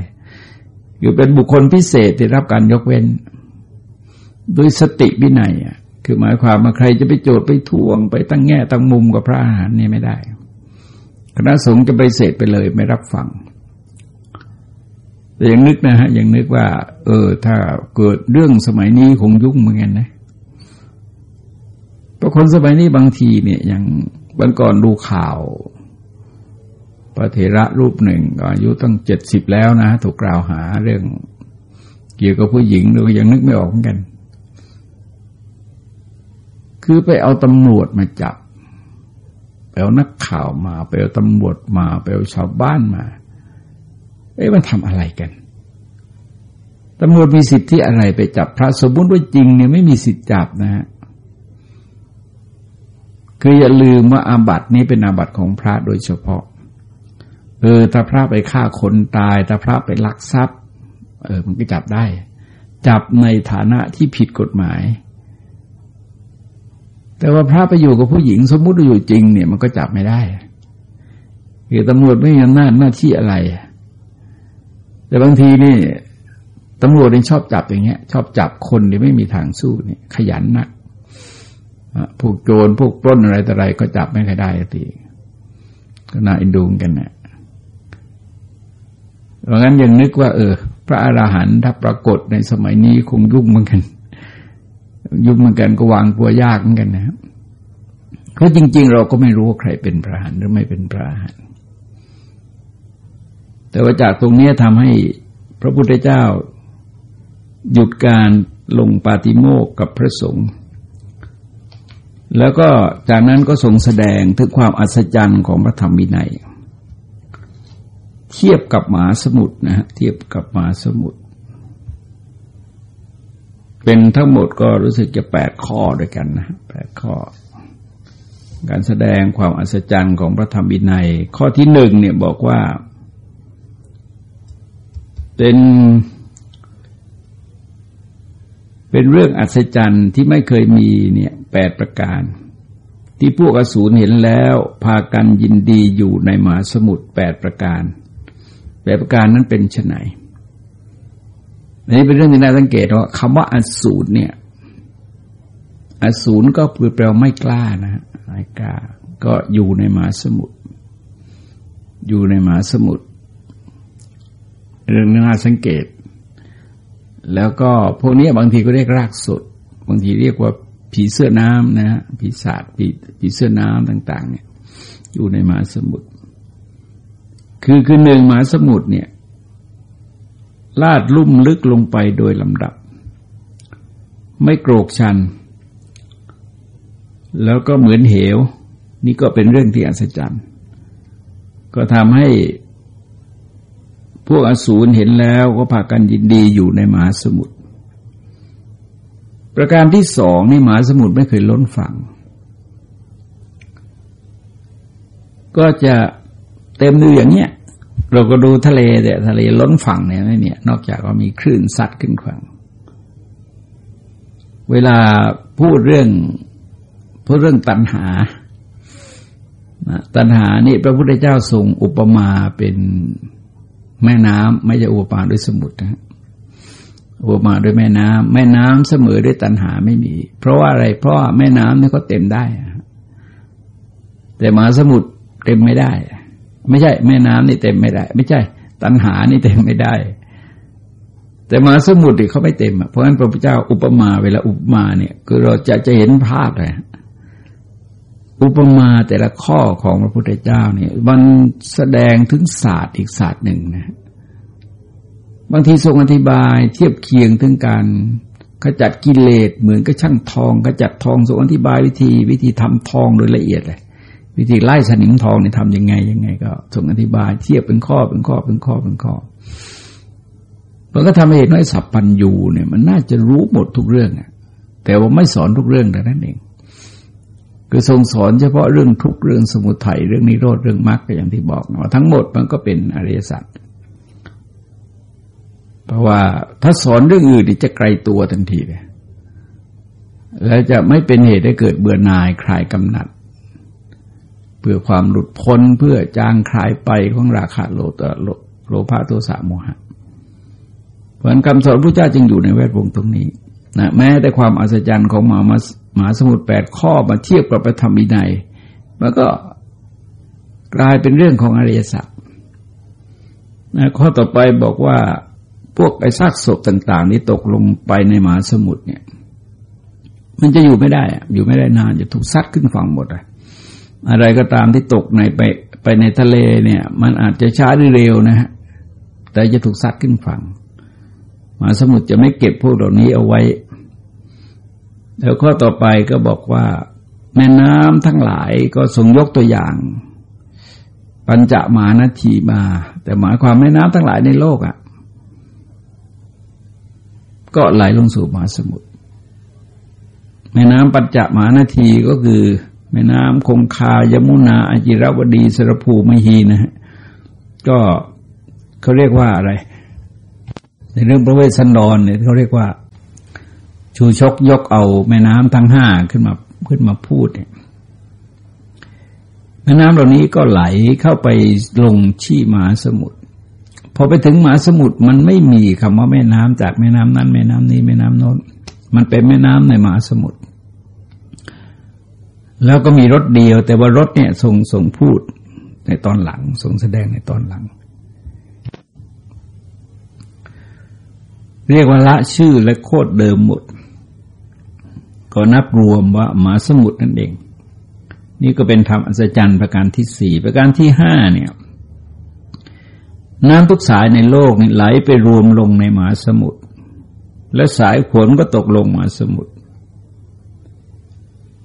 คือเป็นบุคคลพิเศษที่รับการยกเว้นด้วยสติวินัยอะคือหมายความว่าใครจะไปโจทย์ไปทวงไปตั้งแง่ตั้งมุมกับพระอาหารเนี่ยไม่ได้ คณะสงฆ์จะไปเสดไปเลยไม่รับฟัง แต่ยังนึกนะฮะยังนึกว่า เออ ถ้าเกิดเรื่องสมัยนี้คงยุ่งเหมือนกันนะเพราะคนสมัยนี้บางทีเนี่ยย่างวันก่อนดูข่าวพระเถระรูปหนึ่งอายุตั้งเจ็ดสิบแล้วนะ ถูกกล่าวหาเรื่อง เกี่ยวกับผู้หญิงเรายังนึกไม่ออกเหมือนกัน คือไปเอาตำรวจมาจับไปเอานักข่าวมา ไปเอาตำรวจมา ไปเอาชาวบ้านมา เอ๊ะมันทำอะไรกันตำรวจมีสิทธิ์ที่อะไรไปจับพระสมมติว่าจริงเนี่ยไม่มีสิทธิ์จับนะฮะคืออย่าลืมว่าอาบัตินี้เป็นอาบัติของพระโดยเฉพาะ เออถ้าพระไปฆ่าคนตายถ้าพระไปลักทรัพย์ เออมันก็จับได้ จับในฐานะที่ผิดกฎหมาย แต่ว่าพระไปอยู่กับผู้หญิงสมมุติว่าอยู่จริงเนี่ยมันก็จับไม่ได้คือตำรวจไม่มีอำนาจหน้าที่อะไร แต่บางทีนี่ตำรวจเองชอบจับอย่างเงี้ย ชอบจับคนที่ไม่มีทางสู้เนี่ยขยันนักพวกโจรพวกปล้นอะไรต่ออะไรก็จับไม่ค่อยได้ทีก็น่าอินดูงกันนะเพราะงั้นยังนึกว่า เออ พระอราหันต์ถ้าปรากฏในสมัยนี้คงยุ่งเหมือนกัน ยุ่งเหมือนกันก็วางตัวยากเหมือนกันนะครับเพราะจริง ๆ เราก็ไม่รู้ว่าใครเป็นพระอรหันต์หรือไม่เป็นพระอรหันต์ แต่ว่าจากตรงนี้ทำให้พระพุทธเจ้า หยุดการลงปาติโมกกับพระสงฆ์แล้วก็จากนั้นก็ทรงแสดงถึงความอัศจรรย์ของพระธรรมวินัย เทียบกับหมาสมุทรนะฮะเทียบกับหมาสมุทรเป็นทั้งหมดก็รู้สึกจะแปดข้อด้วยกันนะแปดข้อ การแสดงความอัศจรรย์ของพระธรรมวินัย ข้อที่หนึ่งเนี่ยบอกว่า เป็น เป็นเรื่องอัศจรรย์ที่ไม่เคยมีเนี่ยแปดประการ ที่พวกอสูรเห็นแล้วพากันยินดีอยู่ในมหาสมุทรแปดประการแปดประการนั้นเป็นชไหนนี้เป็นเรื่องที่น่าสังเกตว่าคำว่าอสูรเนี่ยอสูรก็แปลว่าไม่กล้านะไม่กล้า ก็อยู่ในมหาสมุทรอยู่ในมหาสมุทร เรื่องน่าสังเกต แล้วก็พวกนี้บางทีก็เรียกรากสด บางทีเรียกว่าผีเสื้อน้ำนะฮะผีศาสตร์ผีผีเสื้อน้ำต่าง ๆ เนี่ย อยู่ในมหาสมุทรคือคือหนึ่งมหาสมุทรเนี่ย ลาดลุ่มลึกลงไปโดยลำดับ ไม่โกรกชัน แล้วก็เหมือนเหว นี่ก็เป็นเรื่องที่อัศจรรย์ ก็ทำให้ พวกอสูรเห็นแล้วก็พากันยินดีอยู่ในมหาสมุทร ประการที่สองนี่มหาสมุทรไม่เคยล้นฝั่ง ก็จะเต็มดูอย่างเนี้ย เราก็ดูทะเลแต่ทะเลล้นฝั่งเนี่ยเนี่ย นอกจากว่ามีคลื่นซัดขึ้นฝั่ง เวลาพูดเรื่องพูดเรื่องตัณหาตัณหานี่พระพุทธเจ้าทรงอุปมาเป็น แม่น้ำไม่จะอุปมาด้วยสมุทรนะอุปมาด้วยแม่น้ำแม่น้ำเสมอด้วยตันหาไม่มี เพราะว่าอะไรเพราะว่าแม่น้ำนี่ก็เต็มได้ แต่มหาสมุทรเต็มไม่ได้ ไม่ใช่ แม่น้ำนี่เต็มไม่ได้ ไม่ใช่ ตันหานี่เต็มไม่ได้ แต่มหาสมุทรเขาไม่เต็มเพราะฉะนั้นพระพุทธเจ้าอุปมาเวลาอุปมาเนี่ย คือเราจะจะเห็นภาพเลย อุปมาแต่ละข้อของพระพุทธเจ้าเนี่ยมันแสดงถึงศาสตร์อีกศาสตร์หนึ่งนะบางทีทรงอธิบายเทียบเคียงถึงการขจัดกิเลสเหมือนกับช่างทองขจัดทองทรงอธิบายวิธี วิธีทำทองโดยละเอียดเลยวิธีไล่สนิมทองเนี่ยทำยังไงยังไง ก็ทรงอธิบายเทียบเป็นข้อเป็นข้อเป็นข้อเป็นข้อมันก็ทำให้เห็นว่าสัพพัญญูเนี่ยมันน่าจะรู้หมดทุกเรื่องอะแต่ว่าไม่สอนทุกเรื่องแต่นั้นเอง คือทรงสอนเฉพาะเรื่องทุกเรื่องสมุทัยเรื่องนิโรธเรื่องมรรคอย่างที่บอกนะทั้งหมดมันก็เป็นอริยสัจเพราะว่าถ้าสอนเรื่องอื่นจะไกลตัวทันทีเลยแล้วจะไม่เป็นเหตุให้เกิดเบื่อหน่ายคลายกำหนัด เพื่อความหลุดพ้นเพื่อจางคลายไปของราคะโลตโลโลภะโทสะโมหะเพราะนั้นคำสอนพระเจ้าจึงอยู่ในแวดวงตรงนี้นะแม้แต่ความอัศจรรย์ของมหา มหาสมุทรแปดข้อมาเทียบกับพระธรรมวินัยมันก็กลายเป็นเรื่องของอริยสัจนะข้อต่อไปบอกว่าพวกไอ้ซากศพต่าง ๆ ที่ตกลงไปในมหาสมุทรเนี่ย มันจะอยู่ไม่ได้อยู่ไม่ได้นานจะถูกซัดขึ้นฝั่งหมดเลยอะไรก็ตามที่ตกในไปไปในทะเลเนี่ย มันอาจจะช้าหรือเร็วนะฮะแต่จะถูกซัดขึ้นฝั่งมหาสมุทรจะไม่เก็บพวกเหล่านี้เอาไว้ แล้วข้อต่อไปก็บอกว่า แม่น้ำทั้งหลายก็ทรงยกตัวอย่าง ปัญจมานาทีมา แต่หมายความแม่น้ำทั้งหลายในโลกอะ่ะ ก็ไหลลงสู่มหาสมุทรแม่น้ำปัญจมานาทีก็คือ แม่น้ำคงคายมุนาอจิรวดีสรภูมหีนะฮะก็เขาเรียกว่าอะไร ในเรื่องพระเวสสันดรเนี่ยเขาเรียกว่า ชูชกยกเอาแม่น้ำทั้งห้าขึ้นมาขึ้นมาพูดเนี่ยแม่น้ำเหล่านี้ก็ไหลเข้าไปลงชี่มหาสมุทรพอไปถึงมหาสมุทรมันไม่มีคำว่าแม่น้ำจากแม่น้ำนั้น แม่น้ำนี้แม่น้ำโน้นมันเป็นแม่น้ำในมหาสมุทรแล้วก็มีรถเดียว แต่ว่ารถเนี่ยทรงทรงพูดในตอนหลังทรงแสดงในตอนหลัง เรียกว่าละชื่อและโคดเดิมหมด ก็นับรวมว่าหมาสมุทรนั่นเอง นี่ก็เป็นธรรมอัศจรรย์ประการที่สี่ประการที่ห้าเนี่ยน้ำทุกสายในโลกนี่ไหลไปรวมลงในมหาสมุทรและสายฝนก็ตกลงมหาสมุทร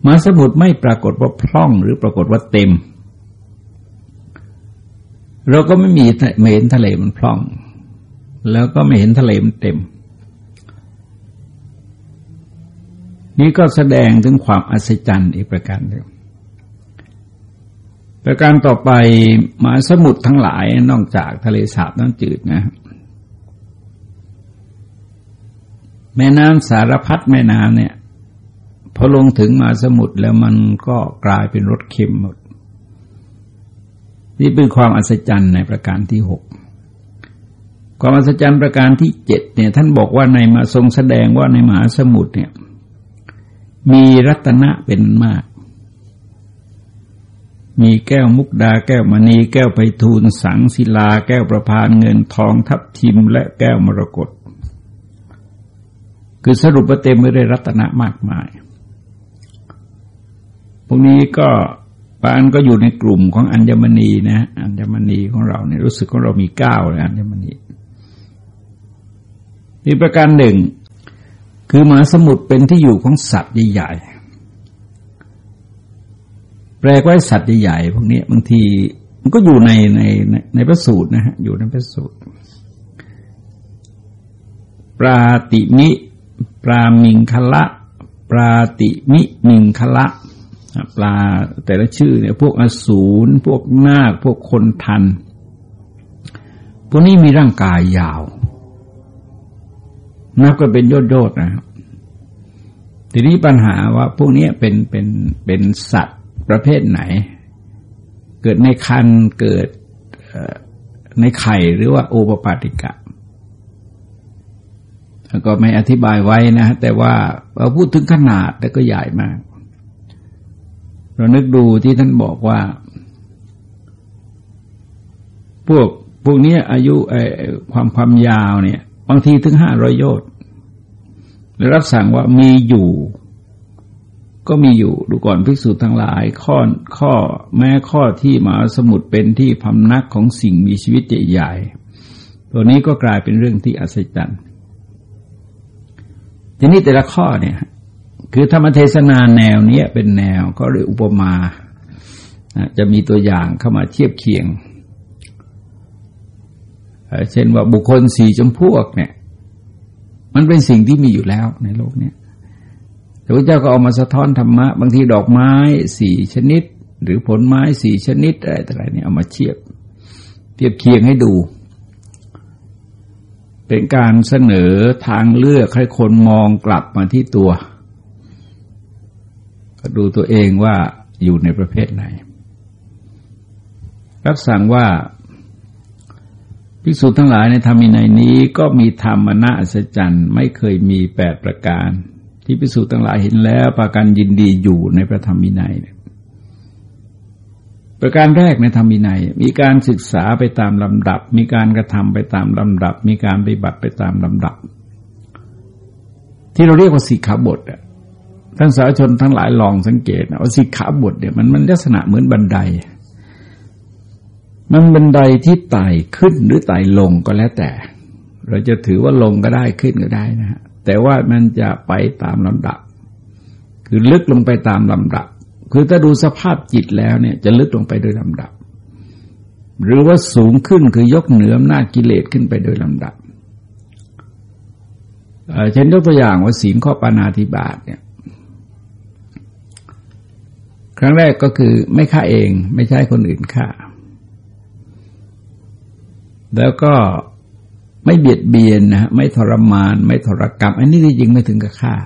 มหาสมุทรไม่ปรากฏว่าพร่องหรือปรากฏว่าเต็ม เราก็ไม่มีไม่เห็นทะเลมันพร่อง แล้วก็ไม่เห็นทะเลมันเต็ม นี่ก็แสดงถึงความอัศจรรย์อีกประการหนึ่งประการต่อไปมหาสมุทรทั้งหลายนอกจากทะเลสาบน้ำจืดนะ แม่น้ำสารพัดแม่น้ำเนี่ยพอลงถึงมหาสมุทรแล้วมันก็กลายเป็นรสเค็มหมด นี่เป็นความอัศจรรย์ในประการที่หกความอัศจรรย์ประการที่เจ็ดเนี่ย ท่านบอกว่าในมาทรงแสดงว่าในมหาสมุทรเนี่ย มีรัตนะเป็นมาก มีแก้วมุกดาแก้วมณี แก้วไปทูลสังศิลา แก้วประพานเงินทองทับทิมและแก้วมรกตคือสรุปว่าเต็มไปด้วยรัตนะมากมาย พวกนี้ก็ปานก็อยู่ในกลุ่มของอัญมณีนะอัญมณีของเราเนี่ยรู้สึกของเรามีเก้าเลยอัญมณีอีกประการหนึ่ง คือมหาสมุทรเป็นที่อยู่ของสัตว์ใหญ่ๆแปลว่าสัตว์ใหญ่ๆพวกนี้บางทีมันก็อยู่ในในในในพระสูตรนะฮะอยู่ในพระสูตรปราติมิปรามิงคละ ปราติมิมิงคละปลาแต่ละชื่อเนี่ยพวกอสูรพวกนาคพวกคนทัน พวกนี้มีร่างกายยาว นับก็เป็นยอดยอดนะครับทีนี้ปัญหาว่าพวกนี้เป็นเป็นเป็นสัตว์ประเภทไหน เกิดในคันเกิดในไข่หรือว่าโอปปาติกะก็ไม่อธิบายไว้นะ แต่ว่าเราพูดถึงขนาดแต่ก็ใหญ่มาก เรานึกดูที่ท่านบอกว่า พวกพวกนี้อายุความความยาวเนี่ย บางทีถึงห้าร้อยโยชน์แล้วรับสั่งว่ามีอยู่ ก็มีอยู่ดูก่อนภิกษุทั้งหลาย ข้อข้อแม้ข้อที่มหาสมุทรเป็นที่พำนักของสิ่งมีชีวิตใหญ่ๆตัวนี้ก็กลายเป็นเรื่องที่อัศจรรย์ทีนี้แต่ละข้อเนี่ยคือธรรมเทศนาแนวนี้เป็นแนวก็เลยอุปมา จะมีตัวอย่างเข้ามาเทียบเคียง เช่นว่าบุคคลสี่จำพวกเนี่ย มันเป็นสิ่งที่มีอยู่แล้วในโลกเนี้ยพระเจ้าก็เอามาสะท้อนธรรมะ บางทีดอกไม้สี่ชนิด หรือผลไม้สี่ชนิดอะไรต่างๆเนี่ยเอามาเทียบเทียบเคียงให้ดู เป็นการเสนอทางเลือกให้คนมองกลับมาที่ตัวดูตัวเองว่าอยู่ในประเภทไหน รับสั่งว่า ภิกษุทั้งหลายในธรรมินัยนี้ก็มีธรรมนาอัศจรรย์ไม่เคยมีแปดประการ ที่ภิกษุทั้งหลายเห็นแล้วปากันยินดีอยู่ในพระธรรมินัยประการแรกในธรรมินัย มีการศึกษาไปตามลำดับ มีการกระทำไปตามลำดับ มีการปฏิบัติไปตามลำดับ ที่เราเรียกว่าสิกขาบทอะท่านสาธารชนทั้งหลายลองสังเกตนะว่าสิกขาบทเนี่ยมันมันลักษณะเหมือนบันได มันบันไดที่ไต่ขึ้นหรือไต่ลงก็แล้วแต่ เราจะถือว่าลงก็ได้ขึ้นก็ได้นะฮะแต่ว่ามันจะไปตามลำดับ คือลึกลงไปตามลำดับ คือถ้าดูสภาพจิตแล้วเนี่ยจะลึกลงไปโดยลำดับ หรือว่าสูงขึ้นคือยกเหนืออำนาจกิเลสขึ้นไปโดยลำดับเช่นยกตัวอย่างว่าศีลข้อปานาธิบาตเนี่ย ครั้งแรกก็คือไม่ฆ่าเองไม่ใช่คนอื่นฆ่า แล้วก็ไม่เบียดเบียนนะไม่ทรมาน ไม่ทรกรรม อันนี้ที่จริงไม่ถึงกับฆ่า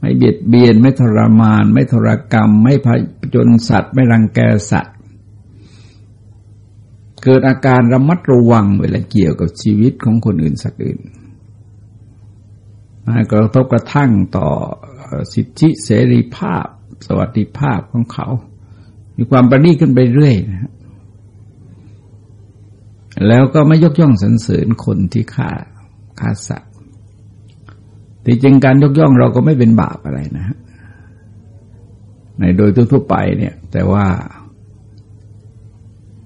ไม่เบียดเบียน ไม่ทรมาน ไม่ทรกรรม ไม่พจนสัตว์ ไม่รังแกสัตว์ เกิดอาการระมัดระวังเวลาเกี่ยวกับชีวิตของคนอื่นสัตว์อื่นกระทบกระทั่งต่อสิทธิเสรีภาพ สวัสดิภาพของเขา มีความประณีขึ้นไปเรื่อยนะ แล้วก็ไม่ยกย่องสรรเสริญคนที่ฆ่าฆ่าสัตว์ที่จริงการยกย่องเราก็ไม่เป็นบาปอะไรนะฮะในโดยทั่วไปเนี่ย แต่ว่า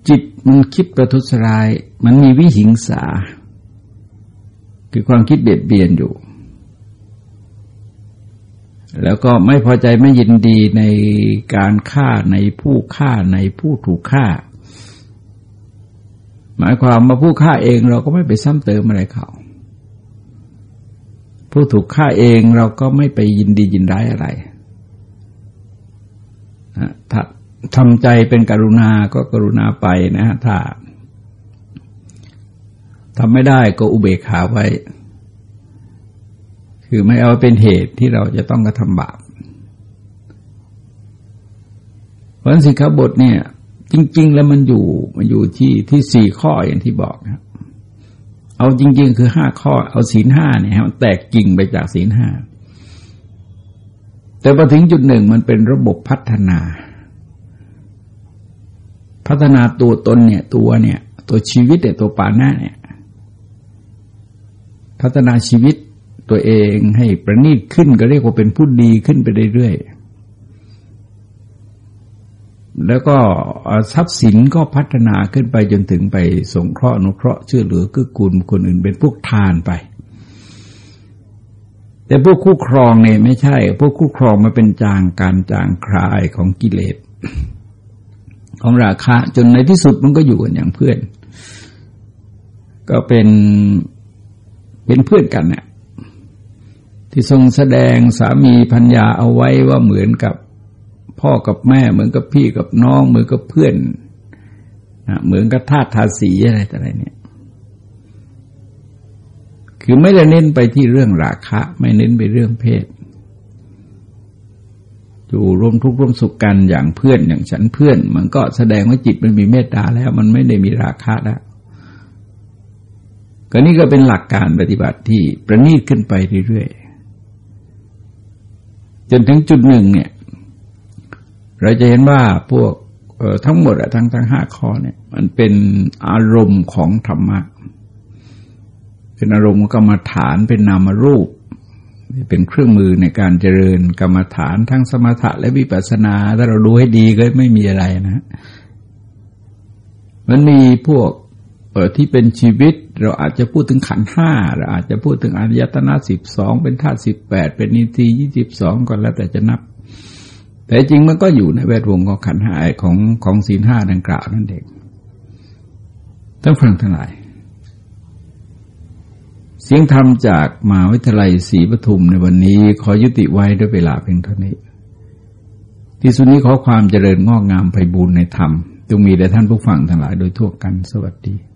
จิตมันคิดประทุษร้าย มันมีวิหิงสา คือความคิดเบียดเบียนอยู่ แล้วก็ไม่พอใจไม่ยินดีในการฆ่าในผู้ฆ่าในผู้ถูกฆ่า หมายความมาผู้ฆ่าเองเราก็ไม่ไปซ้ำเติมอะไรเขา ผู้ถูกฆ่าเองเราก็ไม่ไปยินดียินร้ายอะไรถ้าทำใจเป็นกรุณาก็กรุณาไปนะถ้าทำไม่ได้ก็อุเบกขาไว้ คือไม่เอาเป็นเหตุที่เราจะต้องกระทำบาปเพราะสิกขาบทเนี่ย จริง ๆ แล้วมันอยู่มันอยู่ที่ที่สี่ข้ออย่างที่บอกครับเอาจริง ๆ คือห้าข้อ เอาศีลห้าเนี่ยมันแตกกิ่งไปจากศีลห้าแต่พอถึงจุดหนึ่งมันเป็นระบบพัฒนา พัฒนาตัวตนเนี่ย ตัวเนี่ย ตัวชีวิตเนี่ยตัวปานะเนี่ย พัฒนาชีวิตตัวเองให้ประณีตขึ้นก็เรียกว่าเป็นผู้ดีขึ้นไปเรื่อยๆ แล้วก็ทรัพย์สินก็พัฒนาขึ้นไปจนถึงไปสงเคราะห์นุเคราะห์ช่วยเหลือกือกูลคนอื่นเป็นพวกทานไป แต่พวกคู่ครองเนี่ยไม่ใช่ พวกคู่ครองมาเป็นจางการจางคลายของกิเลส ของราคะจนในที่สุดมันก็อยู่กันอย่างเพื่อน ก็เป็นเป็นเพื่อนกันเนี่ยที่ทรงแสดงสามีพัญญาเอาไว้ว่าเหมือนกับ พ่อกับแม่ เหมือนกับพี่กับน้อง เหมือนกับเพื่อนนะเหมือนกับทาตทาสีอะไรต่ออะไรเนี่ย คือไม่ได้เน้นไปที่เรื่องราคะ ไม่เน้นไปเรื่องเพศอยู่ร่วมทุกข์ร่วมสุขกันอย่างเพื่อนอย่างฉันเพื่อน มันก็แสดงว่าจิตมันมีเมตตาแล้ว มันไม่ได้มีราคะแล้วก็นี่ก็เป็นหลักการปฏิบัติที่ประณีตขึ้นไปเรื่อยๆจนถึงจุดหนึ่งเนี่ย เราจะเห็นว่าพวกทั้งหมดทั้งทั้งห้าข้อเนี่ย มันเป็นอารมณ์ของธรรมะ เป็นอารมณ์กรรมฐานเป็นนามรูป เป็นเครื่องมือในการเจริญกรรมฐานทั้งสมถะและวิปัสสนา ถ้าเราดูให้ดีก็ไม่มีอะไรนะ มันมีพวกที่เป็นชีวิต เราอาจจะพูดถึงขันห้าเราอาจจะพูดถึงอริยตนะสิบสองเป็นธาตุสิบแปดเป็นนิทียี่สิบสองก็แล้วแต่จะนับ แต่จริงมันก็อยู่ในแวดวงของขันห้าของของศีลห้าดังกล่าวนั่นเองต้องฟังทั้งหลาย เสียงธรรมจากมหาวิทยาลัยศรีปทุมในวันนี้ ขอยุติไว้ด้วยเวลาเพียงเท่านี้ ที่สุดนี้ขอความเจริญงอกงามไพบูรณนธรรมจงมีแด่ท่านผู้ฟังทั้งหลายโดยทั่วกันสวัสดี